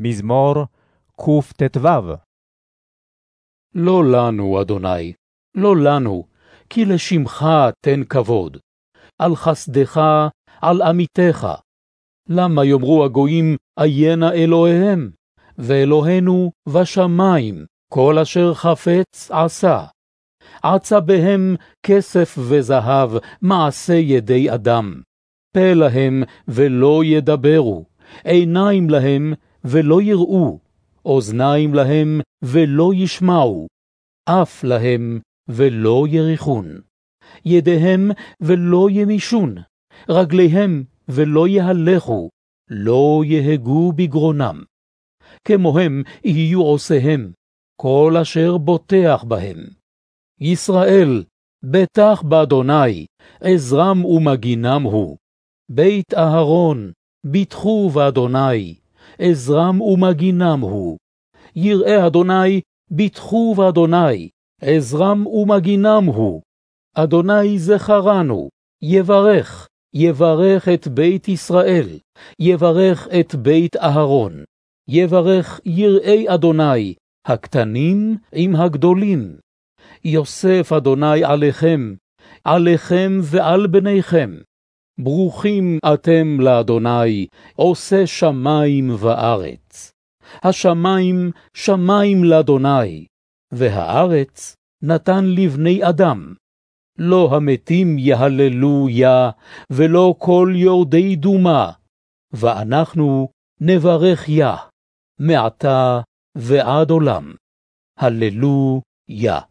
מזמור קט"ו לא לנו, אדוני, לא לנו, כי לשמך תן כבוד. על חסדך, על עמיתך. למה יאמרו הגויים, עיינה אלוהיהם? ואלוהינו בשמים, כל אשר חפץ עשה. עצה בהם כסף וזהב, מעשה ידי אדם. פה להם ולא ידברו, עיניים להם ולא יראו, אוזניים להם ולא ישמעו, אף להם ולא יריחון. ידיהם ולא ימישון, רגליהם ולא יהלכו, לא יהגו בגרונם. כמוהם יהיו עושיהם, כל אשר בוטח בהם. ישראל, בטח באדוני, עזרם ומגינם הוא. בית אהרון, ביטחו באדוני, עזרם ומגינם הוא. יראה אדוני, ביטחו באדוני, עזרם ומגינם הוא. אדוני זכרנו, יברך, יברך את בית ישראל, יברך את בית אהרון, יברך יראי אדוני, הקטנים עם הגדולים. יוסף אדוני עליכם, עליכם ועל בניכם. ברוכים אתם לאדוני, עושה שמים וארץ. השמים שמים לאדוני, והארץ נתן לבני אדם. לא המתים יהללויה, ולא כל יורדי דומה, ואנחנו נברך יה, מעתה ועד עולם. הללויה.